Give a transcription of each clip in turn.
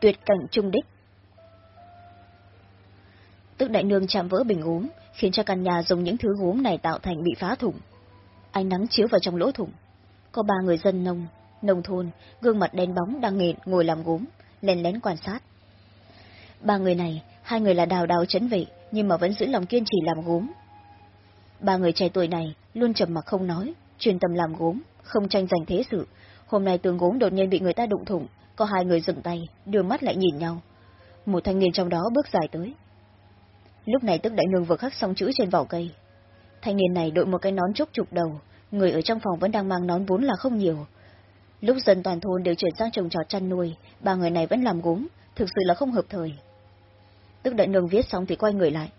tuyệt cảnh trung đích. Tức đại nương chạm vỡ bình gốm, khiến cho căn nhà dùng những thứ gốm này tạo thành bị phá thủng. Ánh nắng chiếu vào trong lỗ thủng. Có ba người dân nông, nông thôn, gương mặt đen bóng đang nghẹn ngồi làm gốm, lén lén quan sát. Ba người này, hai người là đào đào chấn vệ, nhưng mà vẫn giữ lòng kiên trì làm gốm. Ba người trẻ tuổi này luôn trầm mặc không nói, chuyên tâm làm gốm, không tranh giành thế sự. Hôm nay tường gốm đột nhiên bị người ta đụng thủng, có hai người dừng tay, đưa mắt lại nhìn nhau. Một thanh niên trong đó bước dài tới. Lúc này tức đại nương vừa khắc xong chữ trên vỏ cây. Thanh niên này đội một cái nón trúc trục đầu, người ở trong phòng vẫn đang mang nón vốn là không nhiều. Lúc dân toàn thôn đều chuyển sang trồng trọt chăn nuôi, ba người này vẫn làm gốm, thực sự là không hợp thời. Tức đại nương viết xong thì quay người lại.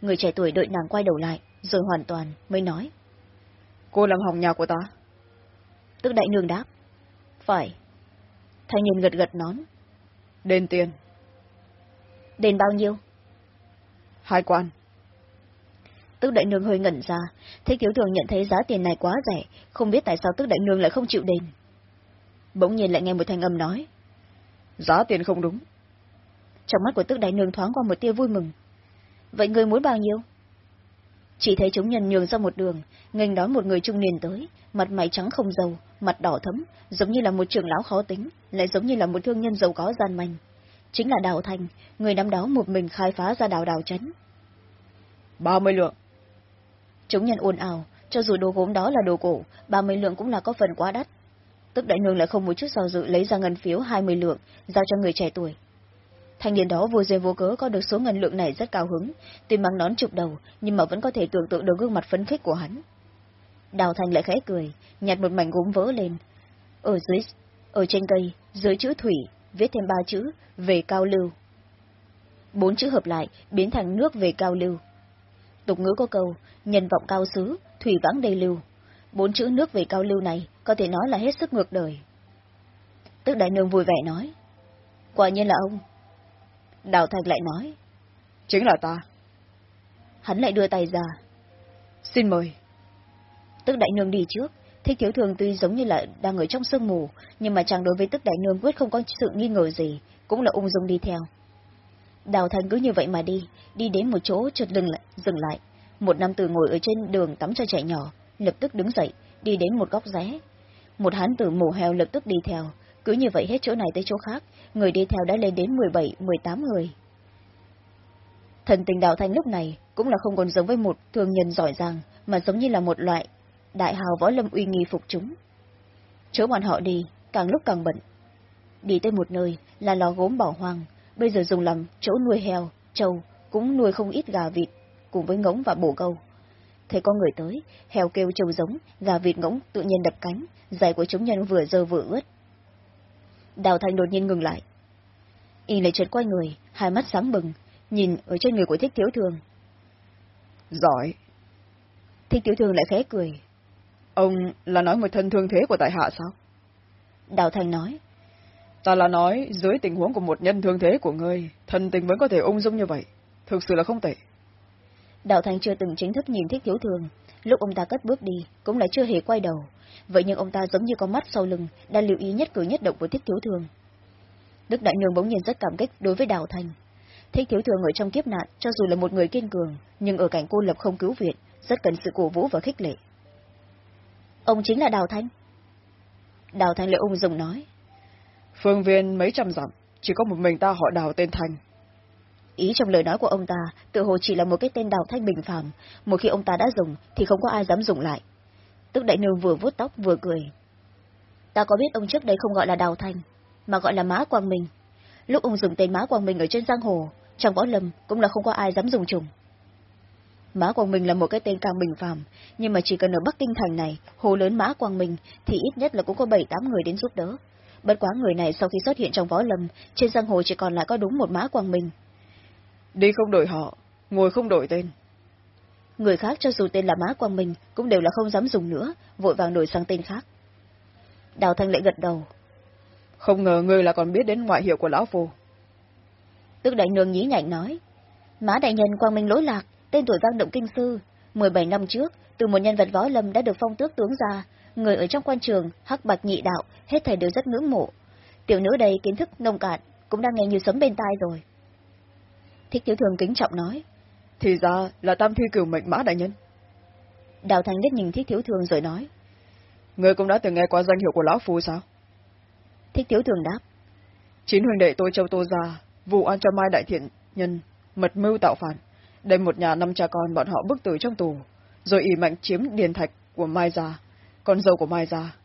Người trẻ tuổi đợi nàng quay đầu lại, rồi hoàn toàn mới nói. Cô làm hỏng nhà của ta. Tức đại nương đáp. Phải. Thanh niên gật gật nón. Đền tiền. Đền bao nhiêu? Hai quan. Tức đại nương hơi ngẩn ra, thế thiếu thường nhận thấy giá tiền này quá rẻ, không biết tại sao tức đại nương lại không chịu đền. Bỗng nhiên lại nghe một thanh âm nói. Giá tiền không đúng. Trong mắt của tức đại nương thoáng qua một tia vui mừng. Vậy người muốn bao nhiêu? Chỉ thấy chúng nhân nhường ra một đường, nghênh đón một người trung niên tới, mặt mày trắng không dầu, mặt đỏ thấm, giống như là một trưởng lão khó tính, lại giống như là một thương nhân giàu có gian manh. Chính là Đào Thành, người năm đó một mình khai phá ra đào đào trấn. Ba mươi lượng. Chúng nhân ồn ào, cho dù đồ gốm đó là đồ cổ, ba mươi lượng cũng là có phần quá đắt. Tức đại nương lại không một chút do dự lấy ra ngân phiếu hai mươi lượng, giao cho người trẻ tuổi. Thanh niên đó vô duyên vô cớ có được số ngân lượng này rất cao hứng, tuy mang nón chụp đầu, nhưng mà vẫn có thể tưởng tượng được gương mặt phấn khích của hắn. Đào Thành lại khẽ cười, nhặt một mảnh gốm vỡ lên. Ở dưới, ở trên cây, dưới chữ thủy, viết thêm ba chữ, về cao lưu. Bốn chữ hợp lại, biến thành nước về cao lưu. Tục ngữ có câu, nhân vọng cao xứ, thủy vãng đầy lưu. Bốn chữ nước về cao lưu này, có thể nói là hết sức ngược đời. Tức đại nương vui vẻ nói. Quả nhiên là ông, Đào Thạch lại nói. Chính là ta. Hắn lại đưa tay ra. Xin mời. Tức đại nương đi trước, thích thiếu thường tuy giống như là đang ở trong sương mù, nhưng mà chàng đối với tức đại nương quyết không có sự nghi ngờ gì, cũng là ung dung đi theo. Đào Thành cứ như vậy mà đi, đi đến một chỗ chợt lưng lại, dừng lại. Một nam tử ngồi ở trên đường tắm cho trẻ nhỏ, lập tức đứng dậy, đi đến một góc rẽ. Một hán tử mổ heo lập tức đi theo, cứ như vậy hết chỗ này tới chỗ khác, người đi theo đã lên đến 17, 18 người. Thần tình đạo thanh lúc này cũng là không còn giống với một thương nhân giỏi giang, mà giống như là một loại đại hào võ lâm uy nghi phục chúng. Chỗ bọn họ đi, càng lúc càng bận. Đi tới một nơi là lò gốm bỏ hoang, bây giờ dùng làm chỗ nuôi heo, trâu, cũng nuôi không ít gà vịt, cùng với ngỗng và bổ câu. Thấy có người tới, heo kêu trâu giống, gà vịt ngỗng tự nhiên đập cánh, giày của chúng nhân vừa dơ vừa ướt. Đào Thành đột nhiên ngừng lại. Y lại chợt quay người, hai mắt sáng bừng, nhìn ở trên người của thích thiếu thường. Giỏi. Thích thiếu thường lại khẽ cười. Ông là nói một thân thương thế của tại hạ sao? Đào Thành nói. Ta là nói, dưới tình huống của một nhân thương thế của ngươi, thân tình vẫn có thể ung dung như vậy. Thực sự là không tệ. Đào Thành chưa từng chính thức nhìn thích thiếu thường. Lúc ông ta cất bước đi, cũng lại chưa hề quay đầu. Vậy nhưng ông ta giống như có mắt sau lưng, đang lưu ý nhất cử nhất động của thích thiếu thường. Đức Đại Nương bỗng nhiên rất cảm kích đối với Đào Thành. Thích thiếu thường ở trong kiếp nạn, cho dù là một người kiên cường, nhưng ở cảnh cô lập không cứu viện, rất cần sự cổ vũ và khích lệ. Ông chính là Đào Thanh. Đào Thanh lại ung dung nói. Phương viên mấy trăm dặm, chỉ có một mình ta họ Đào tên Thanh. Ý trong lời nói của ông ta, tự hồ chỉ là một cái tên Đào Thanh bình phàm, một khi ông ta đã dùng thì không có ai dám dùng lại. Tức đại nương vừa vuốt tóc vừa cười. Ta có biết ông trước đây không gọi là Đào Thanh, mà gọi là Mã Quang Minh. Lúc ông dùng tên Mã Quang Minh ở trên giang hồ, trong võ lâm cũng là không có ai dám dùng trùng. Mã Quang Minh là một cái tên càng bình phàm, nhưng mà chỉ cần ở Bắc Kinh thành này, hồ lớn Mã Quang Minh thì ít nhất là cũng có bảy tám người đến giúp đỡ. Bất quá người này sau khi xuất hiện trong võ lâm, trên giang hồ chỉ còn lại có đúng một Mã Quang Minh. Đi không đổi họ, ngồi không đổi tên. Người khác cho dù tên là Mã Quang Minh cũng đều là không dám dùng nữa, vội vàng đổi sang tên khác. Đào Thanh lại gật đầu. Không ngờ ngươi là còn biết đến ngoại hiệu của Lão Phu. Tức đại nương nhí nhảnh nói. Mã đại nhân Quang Minh lỗi lạc, tên tuổi vang động kinh sư. 17 năm trước, từ một nhân vật võ lâm đã được phong tước tướng ra, người ở trong quan trường, hắc bạch nhị đạo, hết thảy đều rất ngưỡng mộ. Tiểu nữ đây kiến thức nông cạn, cũng đang nghe như sấm bên tai rồi. Thích thiếu thường kính trọng nói. Thì ra là tam thi cửu mệnh mã đại nhân. Đào Thành liếc nhìn thích thiếu thường rồi nói. Người cũng đã từng nghe qua danh hiệu của Lão Phu sao? Thích thiếu thường đáp. Chín huynh đệ tôi châu tô ra, vụ an cho mai đại thiện nhân, mật mưu tạo phản, đem một nhà năm cha con bọn họ bức tử trong tù, rồi ỉ mạnh chiếm điền thạch của Mai Gia, con dâu của Mai Gia.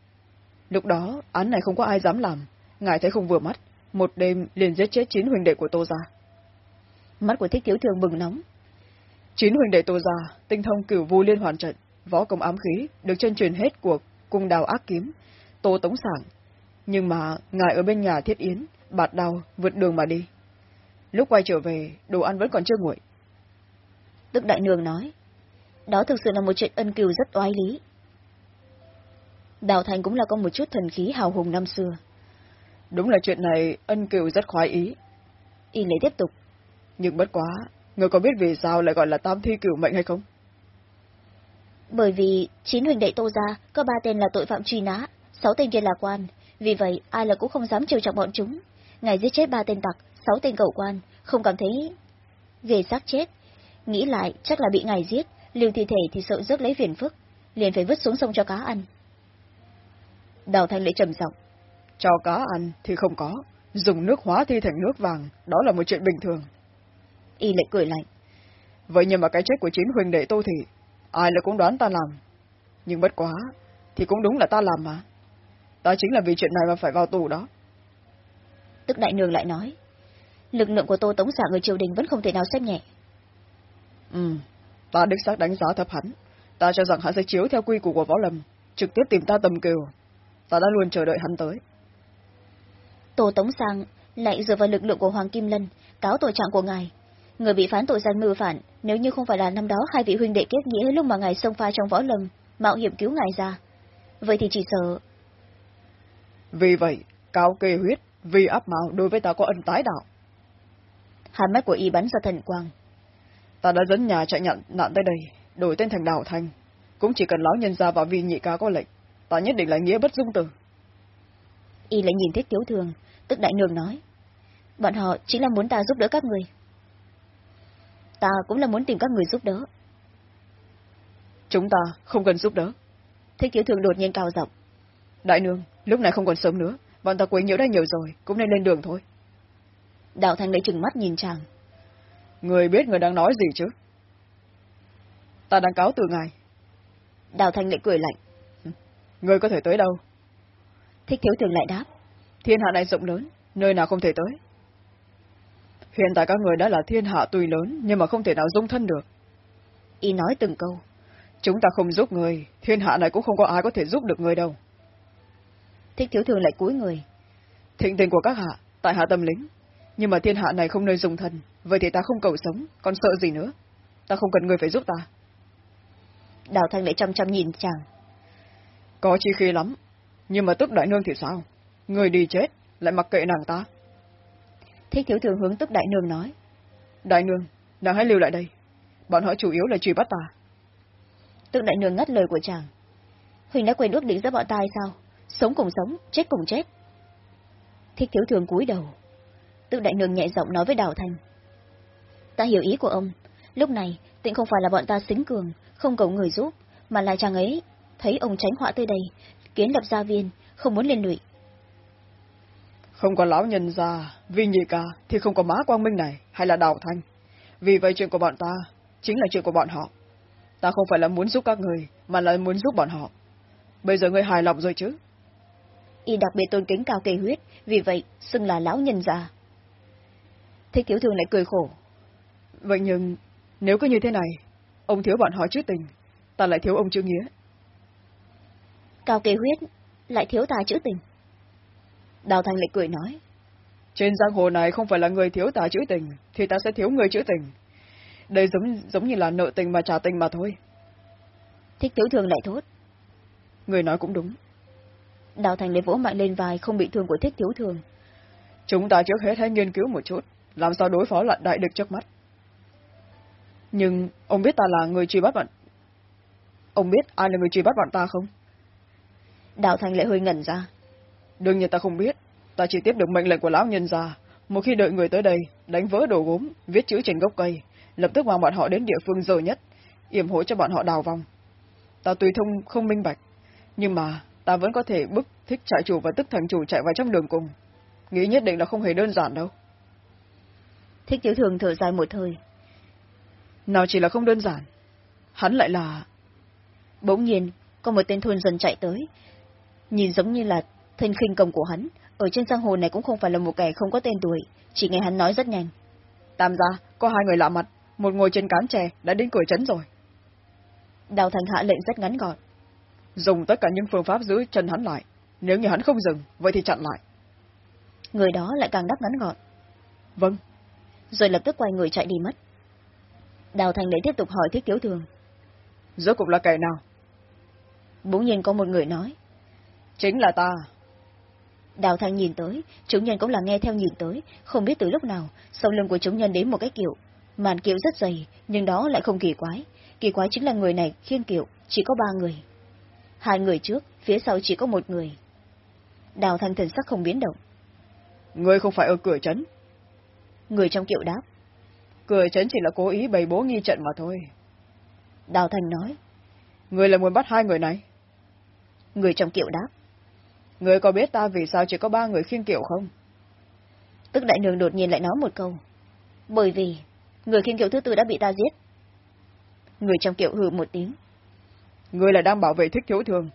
Lúc đó, án này không có ai dám làm, ngài thấy không vừa mắt, một đêm liền giết chết chín huynh đệ của Tô Gia. Mắt của thích thiếu thường bừng nóng. Chín huynh đệ Tô Gia, tinh thông cửu vu liên hoàn trận, võ công ám khí, được chân truyền hết của cung đào ác kiếm, Tô Tống Sảng. Nhưng mà, ngài ở bên nhà thiết yến, bạt đau, vượt đường mà đi. Lúc quay trở về, đồ ăn vẫn còn chưa nguội. Tức đại nương nói, đó thực sự là một chuyện ân cừu rất oai lý. Đào Thành cũng là có một chút thần khí hào hùng năm xưa. Đúng là chuyện này ân cừu rất khoái ý. Y lấy tiếp tục. Nhưng bất quá, người có biết vì sao lại gọi là tam thi cửu mệnh hay không? Bởi vì chín huỳnh đệ Tô Gia có ba tên là tội phạm truy nã, sáu tên kia là quan, vì vậy ai là cũng không dám trêu chọc bọn chúng. Ngài giết chết ba tên tặc, sáu tên cậu quan, không cảm thấy ghê xác chết. Nghĩ lại chắc là bị ngài giết, lưu thi thể thì sợ rước lấy phiền phức, liền phải vứt xuống sông cho cá ăn. Đào Thanh lễ trầm giọng. Cho cá ăn thì không có, dùng nước hóa thi thành nước vàng, đó là một chuyện bình thường. Y lệ cười lạnh. Vậy nhưng mà cái chết của chín huỳnh đệ Tô Thị, ai là cũng đoán ta làm. Nhưng bất quá, thì cũng đúng là ta làm mà. Ta chính là vì chuyện này mà phải vào tù đó. Tức đại nương lại nói, lực lượng của Tô Tống xả người triều đình vẫn không thể nào xem nhẹ. Ừ, ta đích xác đánh giá thấp hắn. Ta cho rằng hắn sẽ chiếu theo quy củ của võ lâm, trực tiếp tìm ta tầm kiều. Ta đã luôn chờ đợi hắn tới. Tô Tống Sang lại dựa vào lực lượng của Hoàng Kim Lân, cáo tội trạng của ngài. Người bị phán tội danh mưu phản, nếu như không phải là năm đó hai vị huynh đệ kết nghĩa lúc mà ngài xông pha trong võ lâm, mạo hiểm cứu ngài ra. Vậy thì chỉ sợ... Vì vậy, cao kê huyết, vì áp mạo đối với ta có ân tái đạo. Hai mắt của y bắn ra thần quang. Ta đã dẫn nhà chạy nhận nạn tới đây, đổi tên thành Đào Thanh. Cũng chỉ cần lão nhân ra và vì nhị ca có lệnh, ta nhất định là nghĩa bất dung từ. Y lại nhìn thích tiếu thường, tức đại nương nói. Bọn họ chính là muốn ta giúp đỡ các người. Ta cũng là muốn tìm các người giúp đỡ. Chúng ta không cần giúp đỡ. Thích tiếu thường đột nhiên cao giọng. Đại nương, lúc này không còn sớm nữa, bọn ta quấy nhiễu đã nhiều rồi, cũng nên lên đường thôi. Đạo Thanh lấy trừng mắt nhìn chàng. Người biết người đang nói gì chứ? Ta đang cáo từ ngài. Đào Thanh lại cười lạnh. Người có thể tới đâu? Thích thiếu thường lại đáp. Thiên hạ này rộng lớn, nơi nào không thể tới. Hiện tại các người đã là thiên hạ tùy lớn, nhưng mà không thể nào dung thân được. Y nói từng câu. Chúng ta không giúp người, thiên hạ này cũng không có ai có thể giúp được người đâu. Thích thiếu thường lại cúi người. Thịnh tình của các hạ, tại hạ tâm lính. Nhưng mà thiên hạ này không nơi dung thân, vậy thì ta không cầu sống, còn sợ gì nữa. Ta không cần người phải giúp ta. Đào Thanh lại chăm chăm nhìn chàng. Có chi khi lắm, nhưng mà tức đại nương thì sao? Người đi chết, lại mặc kệ nàng ta. Thích thiếu thường hướng tức đại nương nói. Đại nương, nàng hãy lưu lại đây. Bọn họ chủ yếu là truy bắt ta. Tức đại nương ngắt lời của chàng. Huỳnh đã quên ước định giữa bọn ta hay sao? Sống cùng sống, chết cùng chết. Thích thiếu thường cúi đầu. Tức đại nương nhẹ giọng nói với Đào Thanh. Ta hiểu ý của ông. Lúc này, tịnh không phải là bọn ta xính cường, không cầu người giúp, mà là chàng ấy thấy ông tránh họa tới đây, kiến lập gia viên, không muốn liên lụy. Không có lão nhân gia, vì nhị ca thì không có má quang minh này, hay là đào thanh. Vì vậy chuyện của bọn ta chính là chuyện của bọn họ. Ta không phải là muốn giúp các người, mà là muốn giúp bọn họ. Bây giờ ngươi hài lòng rồi chứ? Y đặc biệt tôn kính cao kê huyết, vì vậy xưng là lão nhân già. Thích thiếu thường lại cười khổ. Vậy nhưng, nếu cứ như thế này, ông thiếu bọn họ chữ tình, ta lại thiếu ông chữ nghĩa. Cao kê huyết lại thiếu ta chữ tình. Đào Thành lại cười nói. Trên giang hồ này không phải là người thiếu ta chữ tình, thì ta sẽ thiếu người chữ tình. Đây giống giống như là nợ tình mà trả tình mà thôi. Thích thiếu thường lại thốt. Người nói cũng đúng. Đào Thành lấy vỗ mạnh lên vai không bị thương của thích thiếu thường. Chúng ta trước hết hãy nghiên cứu một chút, làm sao đối phó lại đại địch trước mắt. Nhưng ông biết ta là người truy bắt bọn... Ông biết ai là người truy bắt bọn ta không? Đào Thành lại hơi ngẩn ra. Đương nhiên ta không biết, ta chỉ tiếp được mệnh lệnh của lão nhân gia, một khi đợi người tới đây đánh vỡ đồ gốm viết chữ trên gốc cây lập tức mang bọn họ đến địa phương dơ nhất yểm hộ cho bọn họ đào vong. Ta tùy thông không minh bạch nhưng mà ta vẫn có thể bức thích trại chủ và tức thành chủ chạy vào trong đường cùng. Nghĩ nhất định là không hề đơn giản đâu. Thích tiểu thường thở dài một hơi nào chỉ là không đơn giản hắn lại là bỗng nhiên có một tên thôn dân chạy tới nhìn giống như là thân khinh công của hắn ở trên giang hồ này cũng không phải là một kẻ không có tên tuổi chỉ nghe hắn nói rất nhanh. Tam gia có hai người lạ mặt một ngồi trên cán tre đã đến cửa trấn rồi. Đào thành hạ lệnh rất ngắn gọn. Dùng tất cả những phương pháp giữ chân hắn lại nếu như hắn không dừng vậy thì chặn lại. Người đó lại càng đáp ngắn gọn. Vâng. Rồi lập tức quay người chạy đi mất. Đào thành lại tiếp tục hỏi thiết thiếu thường. Rốt cục là kẻ nào? Bỗng nhiên có một người nói. Chính là ta đào thành nhìn tới chúng nhân cũng là nghe theo nhìn tới không biết từ lúc nào sau lưng của chúng nhân đến một cái kiệu. Màn kiệu rất dày nhưng đó lại không kỳ quái. Kỳ quái chính là người này khiêng kiệu chỉ có ba người. Hai người trước phía sau chỉ có một người. Đào thành thần sắc không biến động. Người không phải ở cửa trấn. Người trong kiệu đáp. Cửa trấn chỉ là cố ý bày bố nghi trận mà thôi. Đào thành nói. Người là muốn bắt hai người này. Người trong kiệu đáp người có biết ta vì sao chỉ có ba người khiêng kiệu không? Tức đại nương đột nhiên lại nói một câu. Bởi vì người khiêng kiệu thứ tư đã bị ta giết. Người trong kiệu hừ một tiếng. Người là đang bảo vệ thích thiếu thường.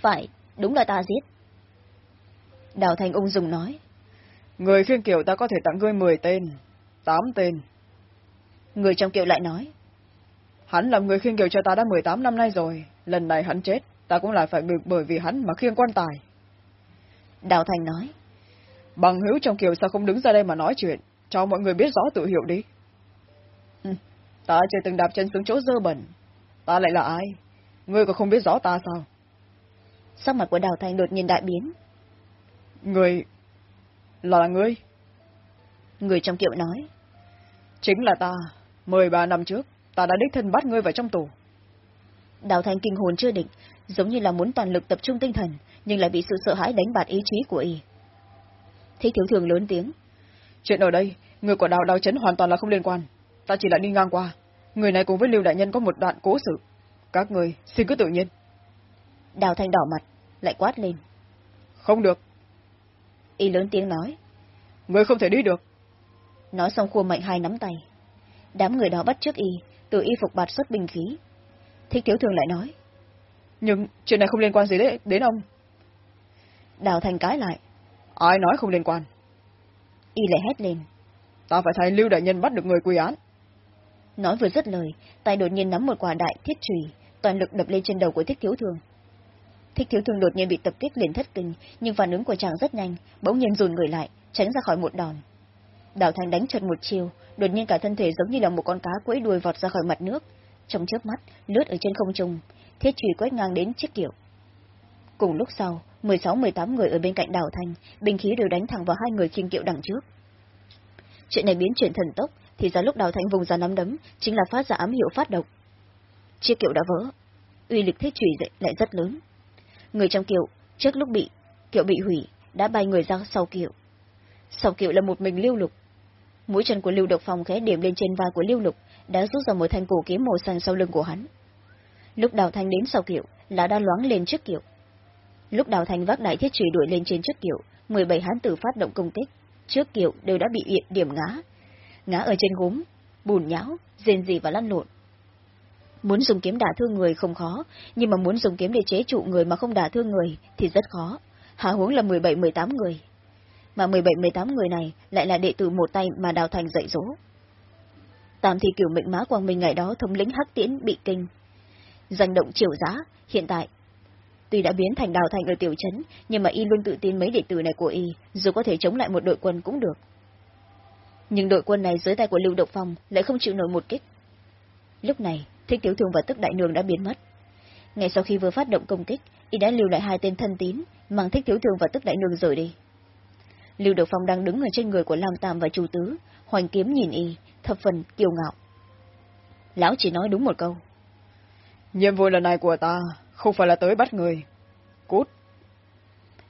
Phải đúng là ta giết. Đào thành ung dùng nói. Người khiêng kiệu ta có thể tặng ngươi mười tên tám tên. Người trong kiệu lại nói. Hắn làm người khiêng kiệu cho ta đã mười tám năm nay rồi lần này hắn chết ta cũng lại phải bực bởi vì hắn mà khiêng quan tài. Đào thành nói bằng hữu trong kiều sao không đứng ra đây mà nói chuyện? Cho mọi người biết rõ tự hiểu đi. Ừ, ta chưa từng đạp chân xuống chỗ dơ bẩn. Ta lại là ai? Ngươi có không biết rõ ta sao? Sắc mặt của đào thành đột nhiên đại biến. Người là ngươi? Người trong kiệu nói chính là ta. Mười ba năm trước ta đã đích thân bắt ngươi vào trong tù. Đào thành kinh hồn chưa định giống như là muốn toàn lực tập trung tinh thần nhưng lại bị sự sợ hãi đánh bạt ý chí của y. Thích thiếu thường lớn tiếng chuyện ở đây người của đào đào chấn hoàn toàn là không liên quan. Ta chỉ là đi ngang qua. Người này cùng với lưu đại nhân có một đoạn cố sự. Các người xin cứ tự nhiên. Đào thanh đỏ mặt lại quát lên. Không được. Y lớn tiếng nói. Người không thể đi được. Nói xong khua mạnh hai nắm tay. Đám người đó bắt trước y từ y phục bạt xuất binh khí. Thích thiếu thường lại nói nhưng chuyện này không liên quan gì đến, đến ông. Đào thành cái lại. Ai nói không liên quan? Y lại hét lên. Ta phải thay lưu đại nhân bắt được người quy án. Nói vừa dứt lời tay đột nhiên nắm một quả đại thiết trùy toàn lực đập lên trên đầu của thích thiếu thường thích thiếu thường đột nhiên bị tập kích liền thất kinh nhưng phản ứng của chàng rất nhanh bỗng nhiên dùn người lại tránh ra khỏi một đòn. Đào thành đánh trật một chiều đột nhiên cả thân thể giống như là một con cá quẫy đuôi vọt ra khỏi mặt nước. Trong chớp mắt lướt ở trên không trung thiết trùy quét ngang đến chiếc kiệu. cùng lúc sau, mười sáu, mười tám người ở bên cạnh đào thanh binh khí đều đánh thẳng vào hai người khiêng kiệu đằng trước. Chuyện này biến chuyển thần tốc, thì ra lúc đào thanh vùng ra nắm đấm, chính là phát ra ám hiệu phát độc chiếc kiệu đã vỡ, uy lực thiết trùy lại rất lớn. Người trong kiệu, trước lúc bị, kiệu bị hủy, đã bay người ra sau kiệu. Sau kiệu là một mình lưu lục. Mũi chân của lưu độc phòng khẽ điểm lên trên vai của lưu lục, đã rút ra một thanh cổ kiếm màu xanh sau lưng của hắn lúc đào thanh đến sau kiệu, là đã loáng lên trước kiệu. Lúc đào thanh vác đại thiết trùy đuổi lên trên trước kiệu, mười bảy hán tử phát động công kích. Trước kiệu đều đã bị điểm ngã. Ngã ở trên gốm, bùn nhão, rên rỉ và lăn lộn. Muốn dùng kiếm đả thương người không khó, nhưng mà muốn dùng kiếm để chế trụ người mà không đả thương người thì rất khó. Hạ huống là mười bảy, mười tám người. Mà mười bảy, mười tám người này lại là đệ tử một tay mà đào thành dạy dỗ. Tam thì kiểu mệnh má quang minh ngày đó thống lĩnh hắc tiễn bị kinh danh động triều giá, hiện tại. Tuy đã biến thành đào thành ở tiểu trấn, nhưng mà y luôn tự tin mấy đệ tử này của y, dù có thể chống lại một đội quân cũng được. Nhưng đội quân này dưới tay của lưu độc phong lại không chịu nổi một kích. Lúc này, thích tiểu thương và tức đại nương đã biến mất. Ngay sau khi vừa phát động công kích, y đã lưu lại hai tên thân tín, mang thích tiểu thương và tức đại nương rời đi. Lưu độc phong đang đứng ở trên người của lam tam và chu tứ, hoành kiếm nhìn y, thập phần kiêu ngạo. Lão chỉ nói đúng một câu nhiệm vụ lần này của ta không phải là tới bắt người cút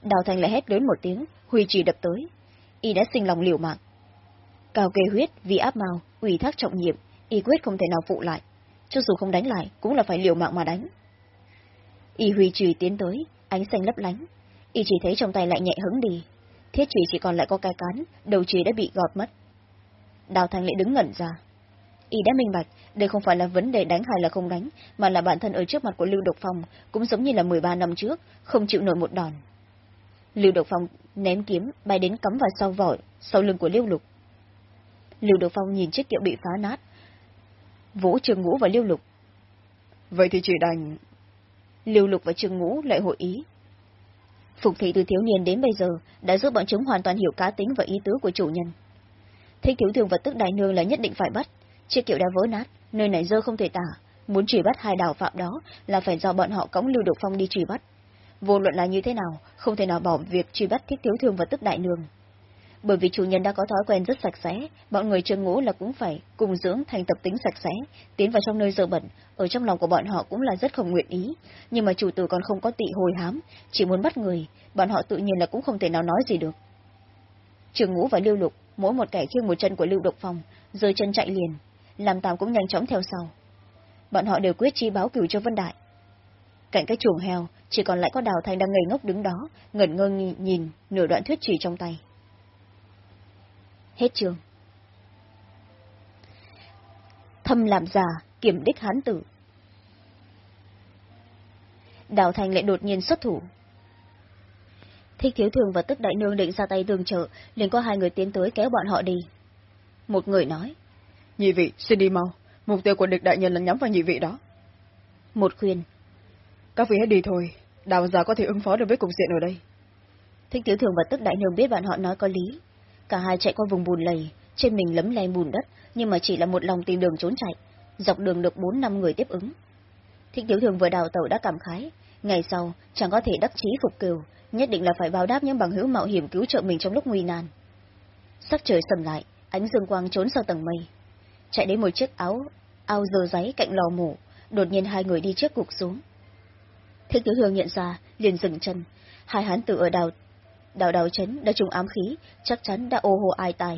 đào thành lại hét lớn một tiếng huy chỉ đập tới y đã sinh lòng liều mạng. Cao kê huyết vì áp mau ủy thác trọng nhiệm, y quyết không thể nào phụ lại. Cho dù không đánh lại, cũng là phải liều mạng mà đánh. Y huy trì tiến tới, ánh xanh lấp lánh. Y chỉ thấy trong tay lại nhẹ hứng đi. Thiết trì chỉ còn lại có cái cán, đầu trì đã bị gọt mất. Đào Thành lại đứng ngẩn ra. Y đã minh bạch, đây không phải là vấn đề đánh hay là không đánh, mà là bản thân ở trước mặt của Lưu Độc Phong, cũng giống như là 13 năm trước, không chịu nổi một đòn. Lưu Độc Phong ném kiếm, bay đến cắm vào sau vỏ, sau lưng của Lưu Lục. Lưu Độc Phong nhìn chiếc kiệu bị phá nát. Vũ Trường Ngũ và Lưu Lục. Vậy thì chỉ đành... Lưu Lục và Trường Ngũ lại hội ý. Phục thị từ thiếu niên đến bây giờ đã giúp bọn chúng hoàn toàn hiểu cá tính và ý tứ của chủ nhân. Thích thiếu thường vật tức đại nương là nhất định phải bắt, chiếc kiệu đã vỡ nát, nơi này dơ không thể tả, muốn truy bắt hai đào phạm đó là phải do bọn họ cõng lưu độc phong đi truy bắt. Vô luận là như thế nào, không thể nào bỏ việc truy bắt thiết thiếu thương và tức đại nương. Bởi vì chủ nhân đã có thói quen rất sạch sẽ, bọn người trường ngũ là cũng phải cùng dưỡng thành tập tính sạch sẽ, tiến vào trong nơi dơ bẩn, ở trong lòng của bọn họ cũng là rất không nguyện ý. Nhưng mà chủ tử còn không có tị hồi hám, chỉ muốn bắt người, bọn họ tự nhiên là cũng không thể nào nói gì được. trường ngũ và lưu lục, mỗi một kẻ khiêng một chân của lưu độc phòng, rơi chân chạy liền, làm tam cũng nhanh chóng theo sau. Bọn họ đều quyết chi báo cửu cho Vân Đại. Cạnh cái chuồng heo, chỉ còn lại có Đào Thanh đang ngây ngốc đứng đó, ngẩn ngơ nhìn nửa đoạn thuyết chỉ trong tay. Hết trường. Thâm làm già, kiểm đích hán tử. Đào Thanh lại đột nhiên xuất thủ. Thích thiếu thường và tức đại nương định ra tay tương trợ, liền có hai người tiến tới kéo bọn họ đi. Một người nói. Nhị vị, xin đi mau. Mục tiêu của địch đại nhân là nhắm vào nhị vị đó. Một khuyên. Các vị hãy đi thôi. Đào già có thể ứng phó được với cục diện ở đây. Thích tiểu thường và tức đại nương biết bạn họ nói có lý. Cả hai chạy qua vùng bùn lầy, trên mình lấm lem bùn đất, nhưng mà chỉ là một lòng tìm đường trốn chạy. Dọc đường được bốn năm người tiếp ứng. Thích tiểu thường vừa đào tàu đã cảm khái. Ngày sau, chẳng có thể đắc chí phục cừu, nhất định là phải báo đáp những bằng hữu mạo hiểm cứu trợ mình trong lúc nguy nan. Sắc trời sầm lại, ánh dương quang trốn sau tầng mây. Chạy đến một chiếc áo, ao dơ giấy cạnh lò mổ, đột nhiên hai người đi trước gục xuống. Thích tiểu hương nhận ra, liền dừng chân. Hai hán tử ở đào, đào đào chấn đã trùng ám khí, chắc chắn đã ô hồ ai tai.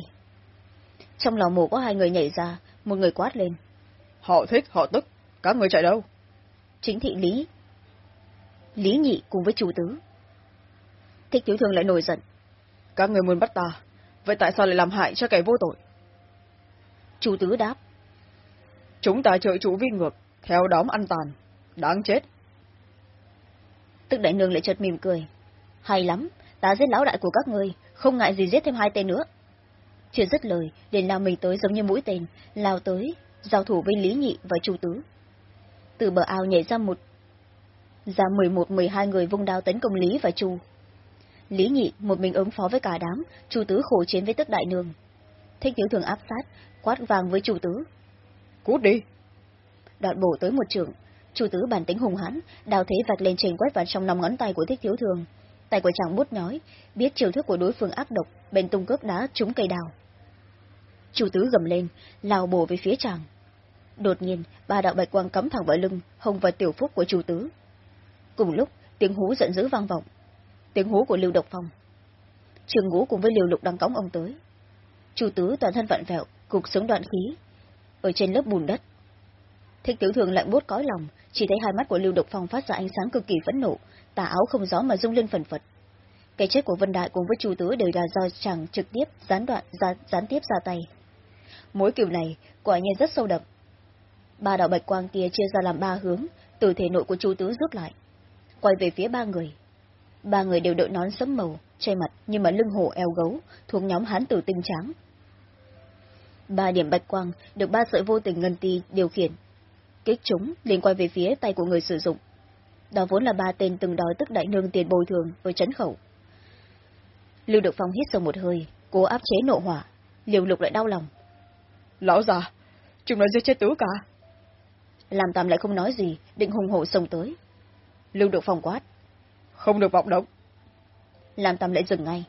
Trong lò mổ có hai người nhảy ra, một người quát lên. Họ thích, họ tức, các người chạy đâu? Chính thị Lý. Lý nhị cùng với chủ tứ. Thích tiểu thương lại nổi giận. Các người muốn bắt ta, vậy tại sao lại làm hại cho kẻ vô tội? Chủ tứ đáp. Chúng ta trợ chủ vi ngược, theo đóm ăn tàn. Đáng chết. Tức đại nương lại chợt mỉm cười. Hay lắm, ta giết lão đại của các ngươi, không ngại gì giết thêm hai tên nữa. Chưa dứt lời, liền lao mình tới giống như mũi tên, lao tới, giao thủ với Lý Nhị và Chu Tứ. Từ bờ ao nhảy ra một ra mười một mười hai người vung đao tấn công Lý và Chu. Lý Nhị một mình ứng phó với cả đám, Chu Tứ khổ chiến với tức đại nương. Thích thiếu thường áp sát, quát vàng với chủ tứ. Cút đi! Đoạn bổ tới một trường, chủ tứ bản tính hùng hãn, đào thế vạch lên trình quét vào trong năm ngón tay của thích thiếu thường. Tay của chàng bút nhói, biết chiều thức của đối phương ác độc, bên tung cước đá trúng cây đào. Chủ tứ gầm lên, lao bổ về phía chàng. Đột nhiên, ba đạo bạch quang cắm thẳng vào lưng, hồng và tiểu phúc của chủ tứ. Cùng lúc, tiếng hú giận dữ vang vọng. Tiếng hú của Lưu Độc Phong. Trường ngũ cùng với Liều Lục đang cõng ông tới. Chủ tứ toàn thân vặn vẹo, cục sống đoạn khí. Ở trên lớp bùn đất. Thích tiểu thường lạnh buốt cõi lòng, chỉ thấy hai mắt của Lưu Độc Phong phát ra ánh sáng cực kỳ phẫn nộ, tà áo không gió mà rung lên phần phật. Cái chết của Vân Đại cùng với Chu Tứ đều là do chàng trực tiếp, gián đoạn, gián, gián tiếp ra tay. Mối kiều này quả nhiên rất sâu đậm. Ba đạo bạch quang kia chia ra làm ba hướng, từ thể nội của Chu Tứ rút lại, quay về phía ba người. Ba người đều đội nón sẫm màu, che mặt nhưng mà lưng hổ eo gấu, thuộc nhóm hán tử tinh trắng. Ba điểm bạch quang được ba sợi vô tình ngân ti điều khiển. Kích chúng liền quay về phía tay của người sử dụng. Đó vốn là ba tên từng đòi tức đại nương tiền bồi thường ở chấn khẩu. Lưu Được Phong hít sâu một hơi, cố áp chế nộ hỏa, liều lục lại đau lòng. Lão già, chúng nó giết chết tứ cả. Làm tam lại không nói gì, định hùng hổ xông tới. Lưu Được Phong quát. Không được vọng động. Làm tam lại dừng ngay.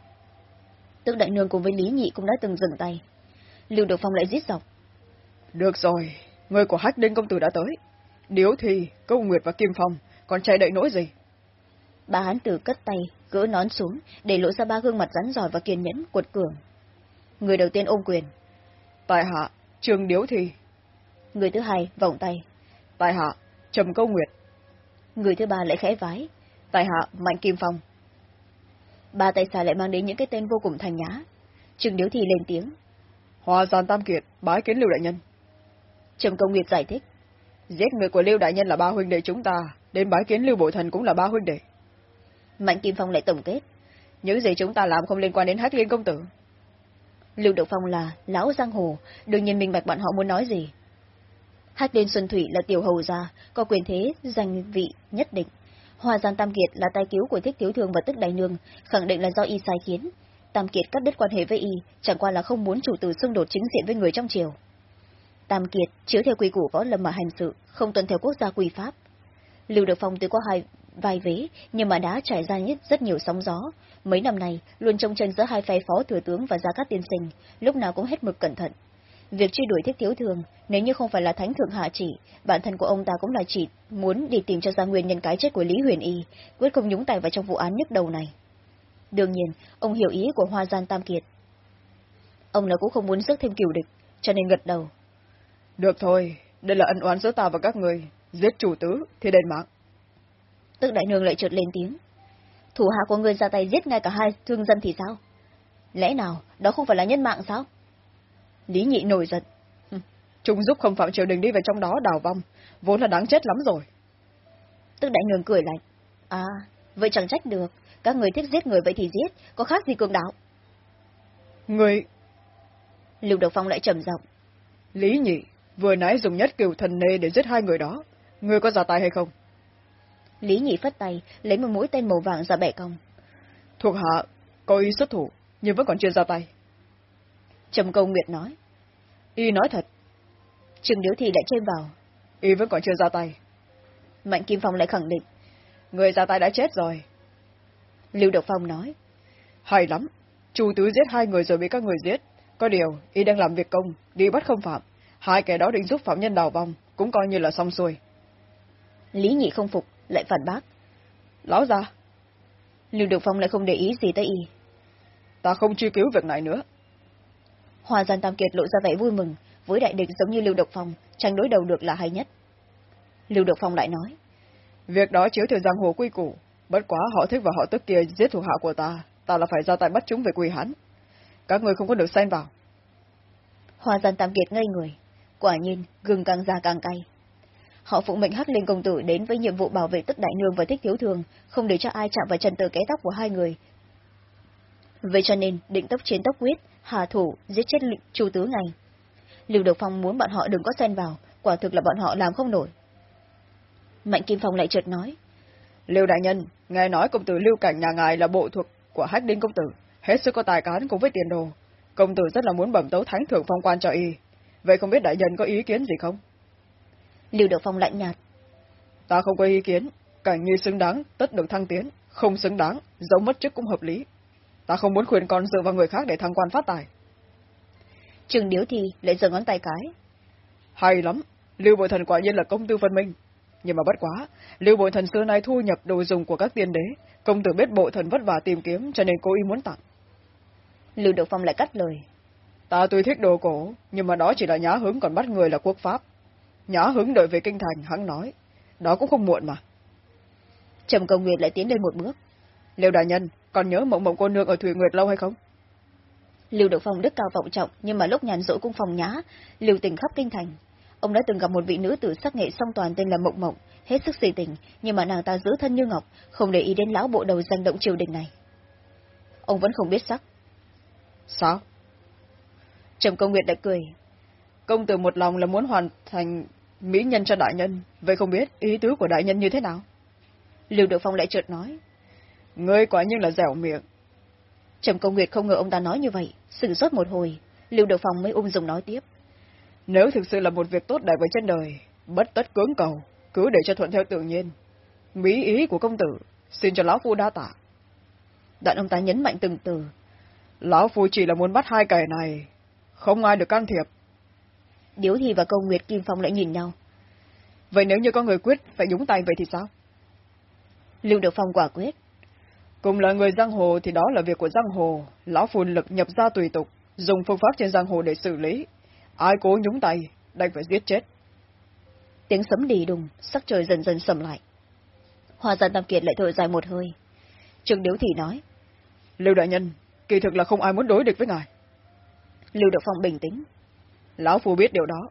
Tức đại nương cùng với Lý Nhị cũng đã từng dừng tay. Lưu Được Phong lại giết dọc. Được rồi, người của Hách Đinh Công Tử đã tới. Điếu thì, Câu Nguyệt và Kim Phong, còn chạy đậy nỗi gì? Bà hán tử cất tay, gỡ nón xuống, để lộ ra ba gương mặt rắn giỏi và kiên nhẫn, cuột cường. Người đầu tiên ôm quyền. Tại hạ, Trương Điếu Thi. Người thứ hai, vòng tay. Tại hạ, Trầm Câu Nguyệt. Người thứ ba lại khẽ vái. Tại hạ, Mạnh Kim Phong. Ba tay xà lại mang đến những cái tên vô cùng thành nhã. Trương Điếu Thi lên tiếng. Hoa Giàn Tam Kiệt, bái kiến Lưu Đại Nhân. Trầm Công Nguyệt giải thích. Giết người của Lưu Đại Nhân là ba huynh đệ chúng ta, đến bái kiến Lưu Bội Thần cũng là ba huynh đệ. Mạnh Kim Phong lại tổng kết. Những gì chúng ta làm không liên quan đến Hách Liên Công Tử. Lưu Đậu Phong là lão giang hồ, đương nhiên minh bạch bọn họ muốn nói gì. Hách Liên Xuân Thủy là tiểu hầu gia, có quyền thế, danh vị nhất định. Hoa Giang Tam Kiệt là tay cứu của Thích Thiếu Thường và Tức Đại Nương, khẳng định là do y sai khiến. Tam Kiệt cắt đứt quan hệ với y, chẳng qua là không muốn chủ tử xung đột chính diện với người trong triều. Tam Kiệt chiếu theo quy củ võ lâm mà hành sự, không tuân theo quốc gia quy pháp. Lưu Được Phong tuy có hai vai vế, nhưng mà đã trải ra nhất rất nhiều sóng gió. Mấy năm nay, luôn trông chân giữa hai phe phó thừa tướng và gia cát tiên sinh, lúc nào cũng hết mực cẩn thận. Việc truy đuổi thích thiếu thường, nếu như không phải là thánh thượng hạ chỉ, bản thân của ông ta cũng là chỉ muốn đi tìm cho ra nguyên nhân cái chết của Lý Huyền Y, quyết không nhúng tay vào trong vụ án nhức đầu này. Đương nhiên, ông hiểu ý của Hoa Gian Tam Kiệt. Ông là cũng không muốn rước thêm kiều địch, cho nên gật đầu. Được thôi, đây là ân oán giữa ta và các người, giết chủ tứ thì đền mạng. Tức đại nương lại trượt lên tiếng. Thủ hạ của người ra tay giết ngay cả hai thương dân thì sao? Lẽ nào, đó không phải là nhân mạng sao? Lý nhị nổi giận. Trung giúp không phạm triều đình đi vào trong đó đào vong, vốn là đáng chết lắm rồi. Tức đại nương cười lạnh. À, vậy chẳng trách được, các người thích giết người vậy thì giết, có khác gì cường đạo? Người... Lưu Độc Phong lại trầm giọng. Lý nhị, vừa nãy dùng nhất kiều thần nê để giết hai người đó, người có giả tay hay không? Lý nhị phất tay, lấy một mũi tên màu vàng ra bẻ cong. Thuộc hạ, có ý xuất thủ, nhưng vẫn còn chưa ra tay. Trầm Công Nguyệt nói. Y nói thật. Trừng Điếu Thị lại chơi vào. Y vẫn còn chưa ra tay. Mạnh Kim Phong lại khẳng định. Người ra tay đã chết rồi. Lưu Độc Phong nói. Hay lắm. Chu Tứ giết hai người rồi bị các người giết. Có điều, Y đang làm việc công, đi bắt không phạm. Hai kẻ đó định giúp phạm nhân đào vong, cũng coi như là xong xuôi. Lý Nhị không phục, lại phản bác. Lão ra. Lưu Độc Phong lại không để ý gì tới Y. Ta không truy cứu việc này nữa. Hòa Giàn Tam Kiệt lộ ra vẻ vui mừng, với đại địch giống như Lưu Độc Phong, tranh đối đầu được là hay nhất. Lưu Độc Phong lại nói. Việc đó chiếu theo giang hồ quy củ, bất quá họ thích và họ tức kia giết thủ hạ của ta, ta là phải ra tay bắt chúng về quỳ hắn. Các người không có được xen vào. Hoa dân tạm Kiệt ngây người. Quả nhiên, gừng càng già càng cay. Họ phụ mệnh hắc linh công tử đến với nhiệm vụ bảo vệ tức đại nương và thích thiếu thường, không để cho ai chạm vào chân tờ cái tóc của hai người. Vậy cho nên, định tốc chiến tốc quyết, hà thủ, giết chết chu tứ ngay. Lưu Độc Phong muốn bọn họ đừng có xen vào, quả thực là bọn họ làm không nổi. Mạnh Kim Phong lại chợt nói. Lưu Đại Nhân, nghe nói công tử Lưu Cảnh nhà ngài là bộ thuộc của Hách Đinh Công Tử, hết sức có tài cán cùng với tiền đồ. Công tử rất là muốn bẩm tấu thánh thượng phong quan cho y. Vậy không biết đại nhân có ý kiến gì không? Lưu Độc Phong lạnh nhạt. Ta không có ý kiến, cảnh nhi xứng đáng, tất được thăng tiến, không xứng đáng, giấu mất chức cũng hợp lý. Ta không muốn khuyên con dựa vào người khác để thăng quan phát tài. Trừng điếu thì lại giơ ngón tay cái. Hay lắm, Lưu Bội Thần quả nhiên là công tư phân minh. Nhưng mà bất quá, Lưu Bội Thần xưa nay thu nhập đồ dùng của các tiên đế, công tử biết Bội Thần vất vả tìm kiếm cho nên cố ý muốn tặng. Lưu Độc Phong lại cắt lời. Ta tuy thích đồ cổ, nhưng mà đó chỉ là nhã hứng còn bắt người là quốc pháp. Nhã hứng đợi về kinh thành, hắn nói. Đó cũng không muộn mà. Trầm Công Nguyệt lại tiến lên một bước. Liêu đại nhân, còn nhớ mộng mộng cô nương ở Thủy Nguyệt lâu hay không? Lưu Độc Phong đức cao vọng trọng, nhưng mà lúc nhàn rỗi cũng phòng nhã, lưu tình khắp kinh thành. Ông đã từng gặp một vị nữ tử sắc nghệ song toàn tên là Mộng Mộng, hết sức si tình, nhưng mà nàng ta giữ thân như ngọc, không để ý đến lão bộ đầu danh động triều đình này. Ông vẫn không biết sắc. Sao? Trầm Công Nguyệt đã cười. Công tử một lòng là muốn hoàn thành mỹ nhân cho đại nhân, vậy không biết ý tứ của đại nhân như thế nào? Lưu Được Phong lại chợt nói. Ngươi quả nhiên là dẻo miệng. Trầm Công Nguyệt không ngờ ông ta nói như vậy, sửng sốt một hồi, Lưu Được Phong mới ung dung nói tiếp. Nếu thực sự là một việc tốt đẹp ở trên đời, bất tất cưỡng cầu, cứ để cho thuận theo tự nhiên. Mỹ ý của công tử, xin cho lão phu đa tạ. Đoạn ông ta nhấn mạnh từng từ. Lão phu chỉ là muốn bắt hai kẻ này, không ai được can thiệp. Điếu Thi và Câu Nguyệt Kim Phong lại nhìn nhau. Vậy nếu như có người quyết phải nhúng tay vậy thì sao? Lưu Được Phong quả quyết. Cùng là người giang hồ thì đó là việc của giang hồ, lão phù lực nhập ra tùy tục, dùng phương pháp trên giang hồ để xử lý. Ai cố nhúng tay, đành phải giết chết. Tiếng sấm đi đùng, sắc trời dần dần sầm lại. Hoa Giang Tam Kiệt lại thở dài một hơi. Trương Điếu Thị nói. Lưu Đại Nhân, kỳ thực là không ai muốn đối địch với ngài. Lưu Độc Phong bình tĩnh. Lão Phu biết điều đó.